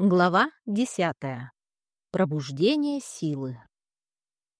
Глава десятая. Пробуждение силы.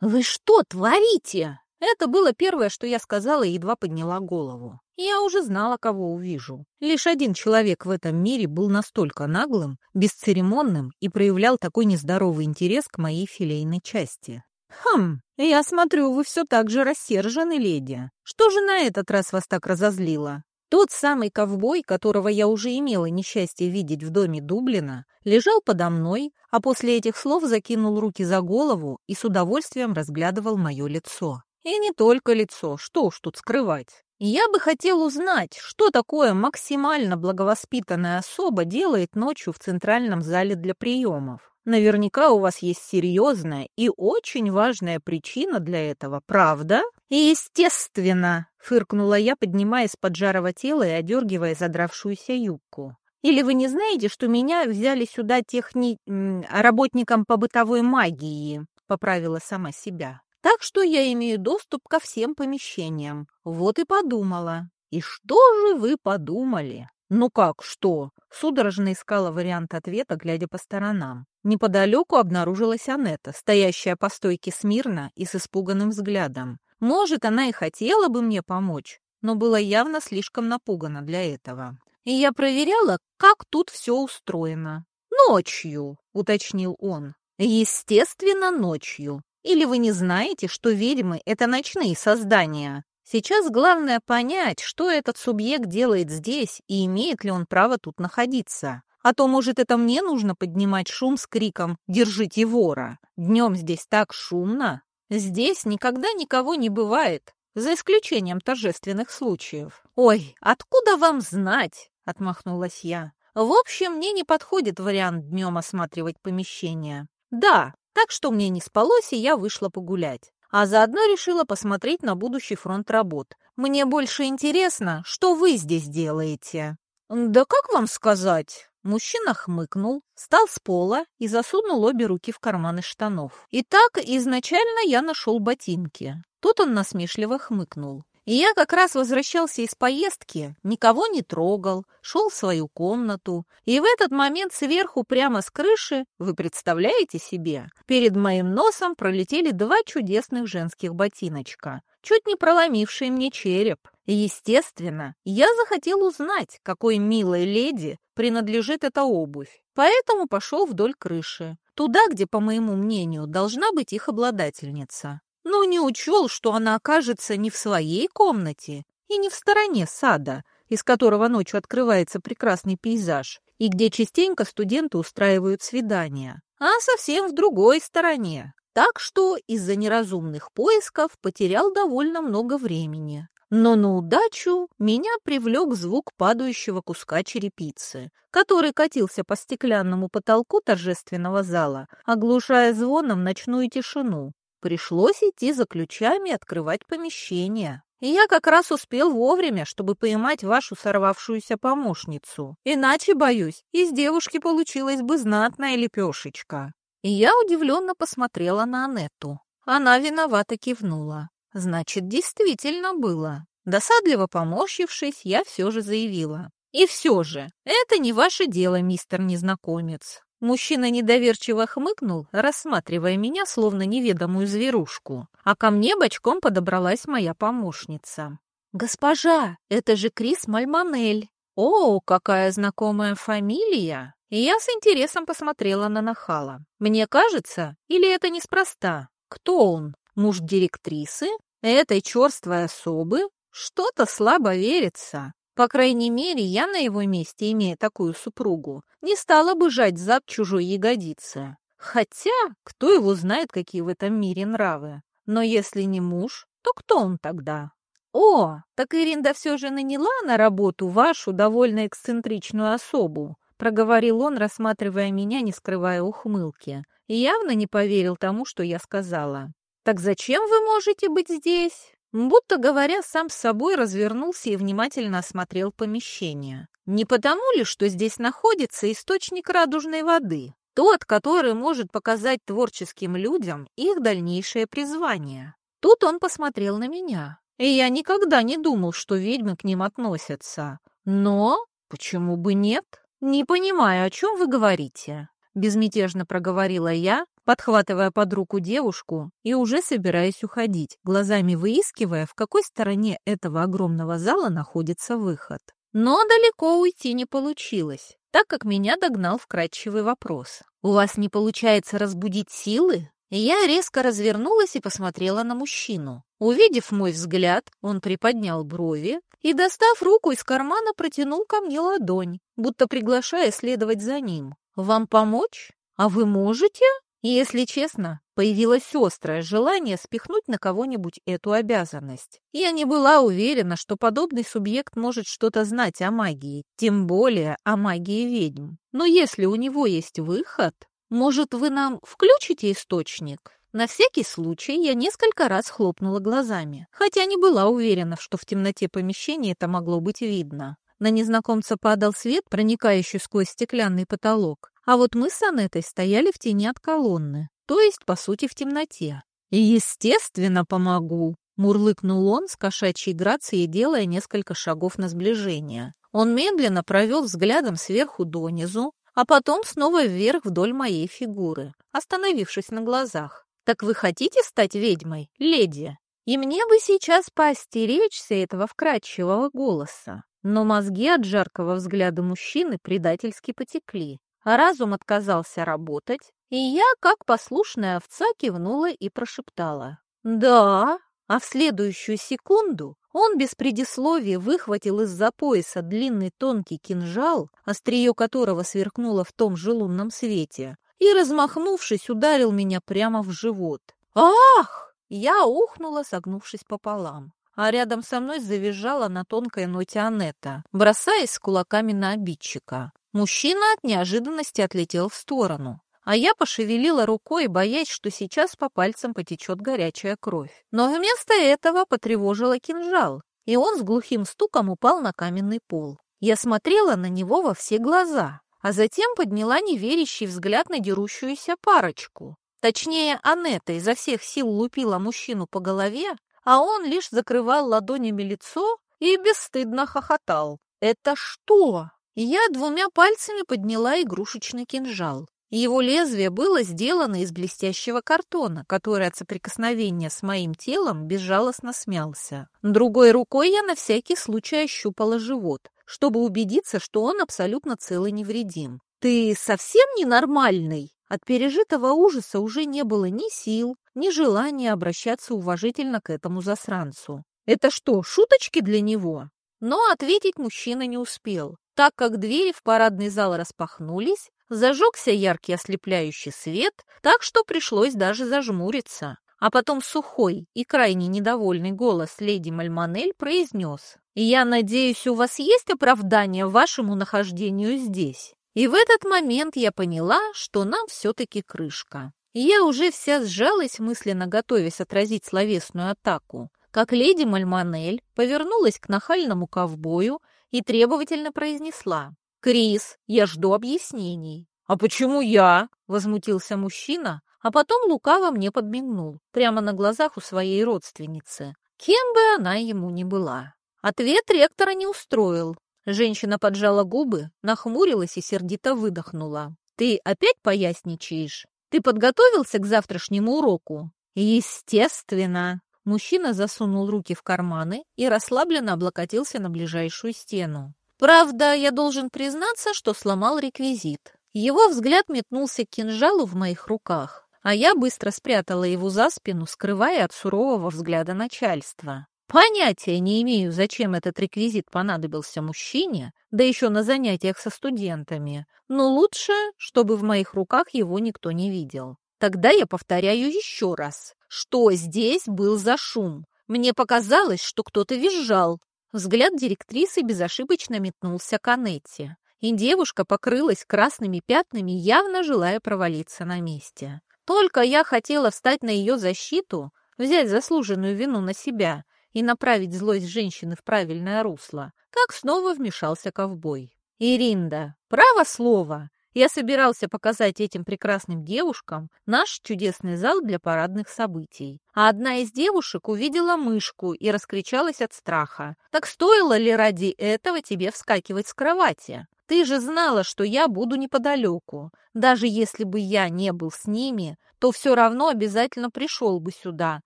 «Вы что творите?» Это было первое, что я сказала и едва подняла голову. Я уже знала, кого увижу. Лишь один человек в этом мире был настолько наглым, бесцеремонным и проявлял такой нездоровый интерес к моей филейной части. «Хм, я смотрю, вы все так же рассержены, леди. Что же на этот раз вас так разозлило? Тот самый ковбой, которого я уже имела несчастье видеть в доме Дублина, лежал подо мной, а после этих слов закинул руки за голову и с удовольствием разглядывал мое лицо. И не только лицо, что уж тут скрывать. Я бы хотел узнать, что такое максимально благовоспитанная особа делает ночью в центральном зале для приемов. Наверняка у вас есть серьезная и очень важная причина для этого, правда? Естественно, фыркнула я, поднимаясь под жарого тела и одергивая задравшуюся юбку. Или вы не знаете, что меня взяли сюда техни... работником по бытовой магии? Поправила сама себя. Так что я имею доступ ко всем помещениям. Вот и подумала. И что же вы подумали? Ну как, что? Судорожно искала вариант ответа, глядя по сторонам. Неподалеку обнаружилась Анетта, стоящая по стойке смирно и с испуганным взглядом. Может, она и хотела бы мне помочь, но была явно слишком напугана для этого. И я проверяла, как тут все устроено. «Ночью», — уточнил он. «Естественно, ночью. Или вы не знаете, что ведьмы — это ночные создания? Сейчас главное понять, что этот субъект делает здесь и имеет ли он право тут находиться. А то, может, это мне нужно поднимать шум с криком «Держите вора!» Днем здесь так шумно. Здесь никогда никого не бывает, за исключением торжественных случаев. «Ой, откуда вам знать?» — отмахнулась я. «В общем, мне не подходит вариант днем осматривать помещение. Да, так что мне не спалось, и я вышла погулять. А заодно решила посмотреть на будущий фронт работ. Мне больше интересно, что вы здесь делаете. Да как вам сказать? Мужчина хмыкнул, встал с пола и засунул обе руки в карманы штанов. Итак, изначально я нашел ботинки. Тут он насмешливо хмыкнул. И я как раз возвращался из поездки, никого не трогал, шел в свою комнату. И в этот момент сверху, прямо с крыши, вы представляете себе, перед моим носом пролетели два чудесных женских ботиночка, чуть не проломившие мне череп. естественно, я захотел узнать, какой милой леди принадлежит эта обувь. Поэтому пошел вдоль крыши, туда, где, по моему мнению, должна быть их обладательница но не учел, что она окажется не в своей комнате и не в стороне сада, из которого ночью открывается прекрасный пейзаж, и где частенько студенты устраивают свидания, а совсем в другой стороне. Так что из-за неразумных поисков потерял довольно много времени. Но на удачу меня привлек звук падающего куска черепицы, который катился по стеклянному потолку торжественного зала, оглушая звоном ночную тишину, Пришлось идти за ключами открывать помещение. Я как раз успел вовремя, чтобы поймать вашу сорвавшуюся помощницу. Иначе, боюсь, из девушки получилась бы знатная лепешечка. И я удивленно посмотрела на Анетту. Она виновато кивнула. Значит, действительно было. Досадливо поморщившись, я все же заявила. И все же, это не ваше дело, мистер незнакомец. Мужчина недоверчиво хмыкнул, рассматривая меня словно неведомую зверушку, а ко мне бочком подобралась моя помощница. «Госпожа, это же Крис Мальманель!» «О, какая знакомая фамилия!» Я с интересом посмотрела на Нахала. «Мне кажется, или это неспроста? Кто он? Муж директрисы? Этой черствой особы? Что-то слабо верится. По крайней мере, я на его месте, имея такую супругу, не стала бы жать зад чужой ягодицы. Хотя, кто его знает, какие в этом мире нравы. Но если не муж, то кто он тогда? О, так Иринда все же наняла на работу вашу довольно эксцентричную особу, проговорил он, рассматривая меня, не скрывая ухмылки, и явно не поверил тому, что я сказала. «Так зачем вы можете быть здесь?» Будто говоря, сам с собой развернулся и внимательно осмотрел помещение. Не потому ли, что здесь находится источник радужной воды, тот, который может показать творческим людям их дальнейшее призвание? Тут он посмотрел на меня, и я никогда не думал, что ведьмы к ним относятся. Но почему бы нет? «Не понимаю, о чем вы говорите?» Безмятежно проговорила я, подхватывая под руку девушку и уже собираясь уходить, глазами выискивая, в какой стороне этого огромного зала находится выход. Но далеко уйти не получилось, так как меня догнал вкрадчивый вопрос. «У вас не получается разбудить силы?» Я резко развернулась и посмотрела на мужчину. Увидев мой взгляд, он приподнял брови и, достав руку из кармана, протянул ко мне ладонь, будто приглашая следовать за ним. «Вам помочь? А вы можете?» Если честно, появилось острое желание спихнуть на кого-нибудь эту обязанность. Я не была уверена, что подобный субъект может что-то знать о магии, тем более о магии ведьм. Но если у него есть выход, может, вы нам включите источник? На всякий случай я несколько раз хлопнула глазами, хотя не была уверена, что в темноте помещения это могло быть видно. На незнакомца падал свет, проникающий сквозь стеклянный потолок, а вот мы с Анетой стояли в тени от колонны, то есть, по сути, в темноте. И, естественно, помогу, мурлыкнул он с кошачьей грацией, делая несколько шагов на сближение. Он медленно провел взглядом сверху донизу, а потом снова вверх вдоль моей фигуры, остановившись на глазах. «Так вы хотите стать ведьмой, леди?» И мне бы сейчас поостеречься этого вкрадчивого голоса. Но мозги от жаркого взгляда мужчины предательски потекли а разум отказался работать, и я, как послушная овца, кивнула и прошептала «Да». А в следующую секунду он без предисловия выхватил из-за пояса длинный тонкий кинжал, острие которого сверкнуло в том же лунном свете, и, размахнувшись, ударил меня прямо в живот. «Ах!» Я ухнула, согнувшись пополам а рядом со мной завизжала на тонкой ноте Анетта, бросаясь с кулаками на обидчика. Мужчина от неожиданности отлетел в сторону, а я пошевелила рукой, боясь, что сейчас по пальцам потечет горячая кровь. Но вместо этого потревожила кинжал, и он с глухим стуком упал на каменный пол. Я смотрела на него во все глаза, а затем подняла неверящий взгляд на дерущуюся парочку. Точнее, Анетта изо всех сил лупила мужчину по голове, а он лишь закрывал ладонями лицо и бесстыдно хохотал. «Это что?» Я двумя пальцами подняла игрушечный кинжал. Его лезвие было сделано из блестящего картона, который от соприкосновения с моим телом безжалостно смялся. Другой рукой я на всякий случай ощупала живот, чтобы убедиться, что он абсолютно цел и невредим. «Ты совсем ненормальный?» От пережитого ужаса уже не было ни сил, ни желания обращаться уважительно к этому засранцу. «Это что, шуточки для него?» Но ответить мужчина не успел так как двери в парадный зал распахнулись, зажегся яркий ослепляющий свет, так что пришлось даже зажмуриться. А потом сухой и крайне недовольный голос леди Мальмонель произнес «Я надеюсь, у вас есть оправдание вашему нахождению здесь?» И в этот момент я поняла, что нам все-таки крышка. Я уже вся сжалась, мысленно готовясь отразить словесную атаку, как леди Мальмонель повернулась к нахальному ковбою и требовательно произнесла. «Крис, я жду объяснений». «А почему я?» — возмутился мужчина, а потом лукаво мне подмигнул, прямо на глазах у своей родственницы, кем бы она ему ни была. Ответ ректора не устроил. Женщина поджала губы, нахмурилась и сердито выдохнула. «Ты опять поясничаешь? Ты подготовился к завтрашнему уроку?» «Естественно!» Мужчина засунул руки в карманы и расслабленно облокотился на ближайшую стену. Правда, я должен признаться, что сломал реквизит. Его взгляд метнулся к кинжалу в моих руках, а я быстро спрятала его за спину, скрывая от сурового взгляда начальства. Понятия не имею, зачем этот реквизит понадобился мужчине, да еще на занятиях со студентами, но лучше, чтобы в моих руках его никто не видел. Тогда я повторяю еще раз. Что здесь был за шум? Мне показалось, что кто-то визжал. Взгляд директрисы безошибочно метнулся к Анетте, и девушка покрылась красными пятнами, явно желая провалиться на месте. Только я хотела встать на ее защиту, взять заслуженную вину на себя и направить злость женщины в правильное русло, как снова вмешался ковбой. «Иринда, право слово, я собирался показать этим прекрасным девушкам наш чудесный зал для парадных событий. А одна из девушек увидела мышку и раскричалась от страха. «Так стоило ли ради этого тебе вскакивать с кровати? Ты же знала, что я буду неподалеку. Даже если бы я не был с ними, то все равно обязательно пришел бы сюда,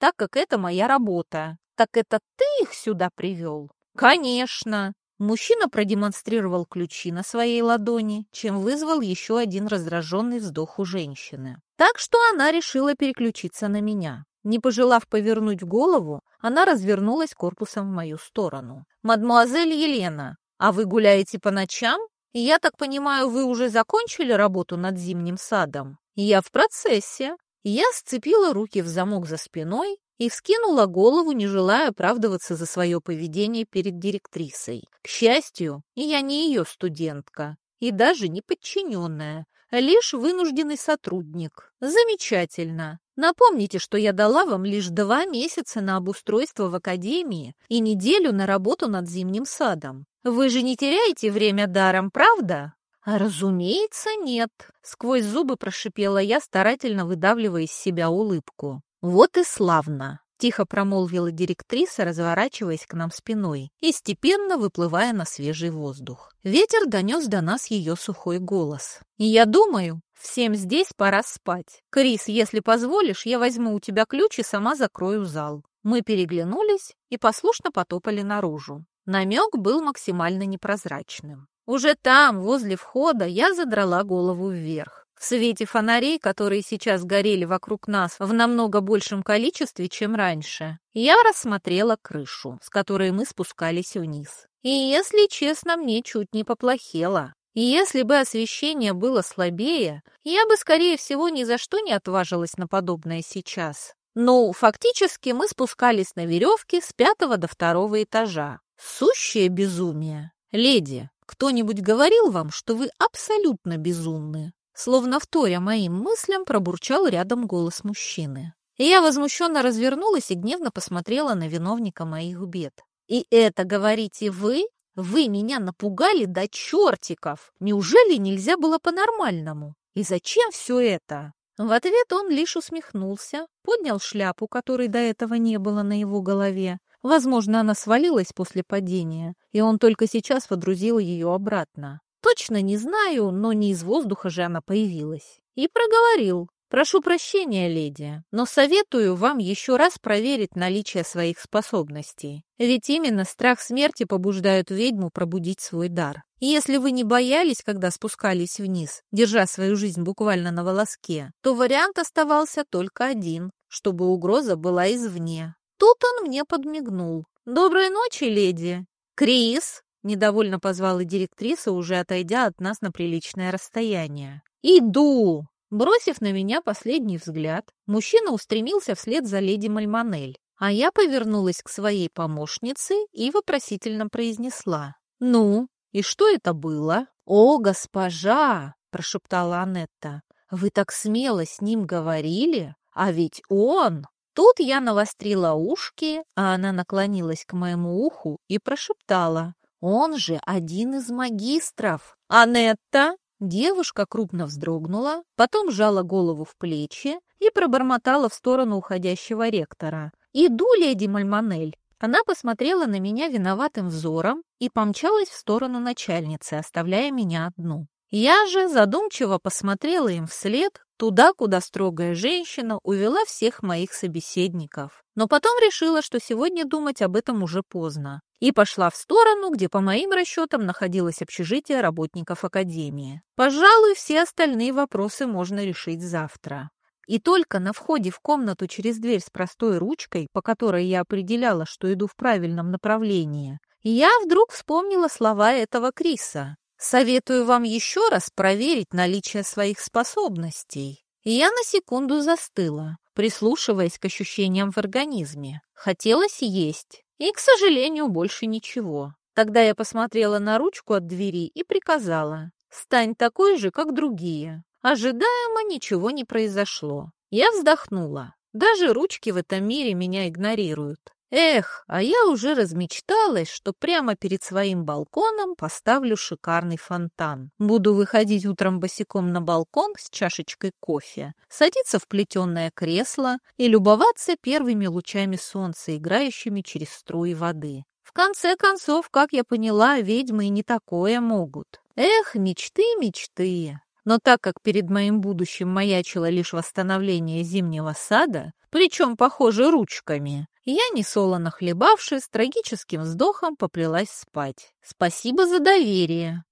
так как это моя работа. Так это ты их сюда привел? Конечно. Мужчина продемонстрировал ключи на своей ладони, чем вызвал еще один раздраженный вздох у женщины. Так что она решила переключиться на меня. Не пожелав повернуть голову, она развернулась корпусом в мою сторону. «Мадмуазель Елена, а вы гуляете по ночам? Я так понимаю, вы уже закончили работу над зимним садом?» «Я в процессе». Я сцепила руки в замок за спиной и вскинула голову, не желая оправдываться за свое поведение перед директрисой. К счастью, я не ее студентка и даже не подчиненная, лишь вынужденный сотрудник. Замечательно. Напомните, что я дала вам лишь два месяца на обустройство в академии и неделю на работу над зимним садом. Вы же не теряете время даром, правда? «Разумеется, нет», — сквозь зубы прошипела я, старательно выдавливая из себя улыбку. «Вот и славно!» — тихо промолвила директриса, разворачиваясь к нам спиной и степенно выплывая на свежий воздух. Ветер донес до нас ее сухой голос. «И я думаю, всем здесь пора спать. Крис, если позволишь, я возьму у тебя ключ и сама закрою зал». Мы переглянулись и послушно потопали наружу. Намек был максимально непрозрачным. Уже там, возле входа, я задрала голову вверх. Свете фонарей, которые сейчас горели вокруг нас в намного большем количестве, чем раньше, я рассмотрела крышу, с которой мы спускались вниз. И, если честно, мне чуть не поплохело. Если бы освещение было слабее, я бы, скорее всего, ни за что не отважилась на подобное сейчас. Но фактически мы спускались на веревке с пятого до второго этажа. Сущее безумие. Леди, кто-нибудь говорил вам, что вы абсолютно безумны? Словно вторя моим мыслям, пробурчал рядом голос мужчины. Я возмущенно развернулась и гневно посмотрела на виновника моих бед. «И это, говорите, вы? Вы меня напугали до чертиков! Неужели нельзя было по-нормальному? И зачем все это?» В ответ он лишь усмехнулся, поднял шляпу, которой до этого не было на его голове. Возможно, она свалилась после падения, и он только сейчас водрузил ее обратно. Точно не знаю, но не из воздуха же она появилась. И проговорил. «Прошу прощения, леди, но советую вам еще раз проверить наличие своих способностей. Ведь именно страх смерти побуждает ведьму пробудить свой дар. И если вы не боялись, когда спускались вниз, держа свою жизнь буквально на волоске, то вариант оставался только один, чтобы угроза была извне. Тут он мне подмигнул. «Доброй ночи, леди!» «Крис!» Недовольно позвала директриса, уже отойдя от нас на приличное расстояние. «Иду!» Бросив на меня последний взгляд, мужчина устремился вслед за леди Мальмонель, а я повернулась к своей помощнице и вопросительно произнесла. «Ну, и что это было?» «О, госпожа!» – прошептала Анетта. «Вы так смело с ним говорили? А ведь он...» Тут я навострила ушки, а она наклонилась к моему уху и прошептала. Он же один из магистров. Анетта!» Девушка крупно вздрогнула, потом сжала голову в плечи и пробормотала в сторону уходящего ректора. «Иду, леди Мальмонель!» Она посмотрела на меня виноватым взором и помчалась в сторону начальницы, оставляя меня одну. Я же задумчиво посмотрела им вслед, туда, куда строгая женщина увела всех моих собеседников. Но потом решила, что сегодня думать об этом уже поздно, и пошла в сторону, где, по моим расчетам, находилось общежитие работников Академии. Пожалуй, все остальные вопросы можно решить завтра. И только на входе в комнату через дверь с простой ручкой, по которой я определяла, что иду в правильном направлении, я вдруг вспомнила слова этого Криса. Советую вам еще раз проверить наличие своих способностей. И я на секунду застыла, прислушиваясь к ощущениям в организме. Хотелось есть, и, к сожалению, больше ничего. Тогда я посмотрела на ручку от двери и приказала «Стань такой же, как другие». Ожидаемо ничего не произошло. Я вздохнула. Даже ручки в этом мире меня игнорируют. Эх, а я уже размечталась, что прямо перед своим балконом поставлю шикарный фонтан. Буду выходить утром босиком на балкон с чашечкой кофе, садиться в плетеное кресло и любоваться первыми лучами солнца, играющими через струи воды. В конце концов, как я поняла, ведьмы и не такое могут. Эх, мечты, мечты. Но так как перед моим будущим маячило лишь восстановление зимнего сада, причем, похоже, ручками, я, несолоно хлебавши, с трагическим вздохом поплелась спать. Спасибо за доверие.